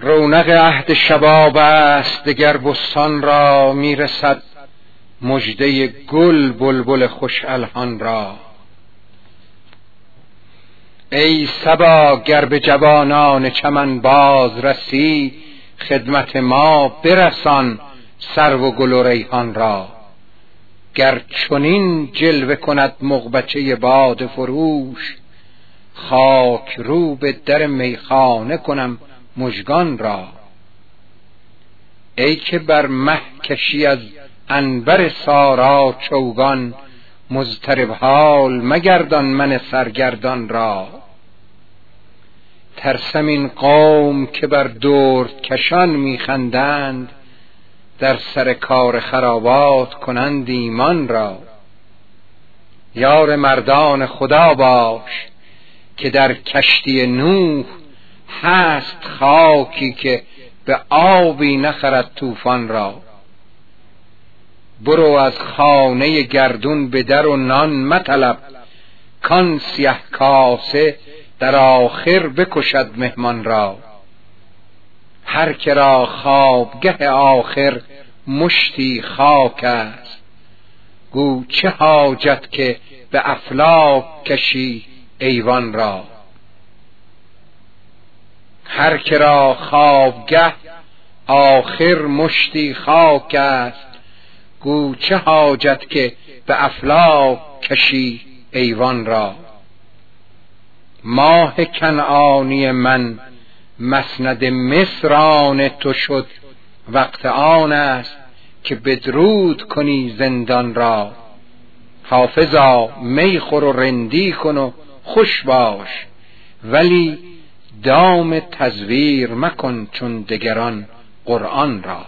رونق عهد شباب است دگر بستان را می‌رسد مجده گل بلبل خوش الهان را. ای سبا گر به جوانان چمن باز رسی خدمت ما برسان سرو و گل و ریحان را. گر چنین جلوه کند مغبچه باد فروش خاک رو به در میخانه کنم مژگان را. ای که بر مه کشی از انبر سارا چوگان مضطرب حال مگردان من سرگردان را. ترسم این قوم که بر درد کشان میخندند در سر کار خرابات کنند ایمان را. یار مردان خدا باش که در کشتی نوح هست خاکی که به آبی نخرد طوفان را. برو از خانه گردون به در و نان مطلب کان سیه کاسه در آخر بکشد مهمان را. هر که را خوابگه آخر مشتی خاک است. گو چه حاجت که به افلاک کشی ایوان را. هر که را خوابگه آخر مشتی خاک است. گو چه حاجت که به افلاک کشی ایوان را. ماه کنعانی من مسند مصران تو شد وقت آن است که بدرود کنی زندان را. حافظا می خور و رندی کن و خوش باش ولی دام تزویر مکن چون دگران قرآن را.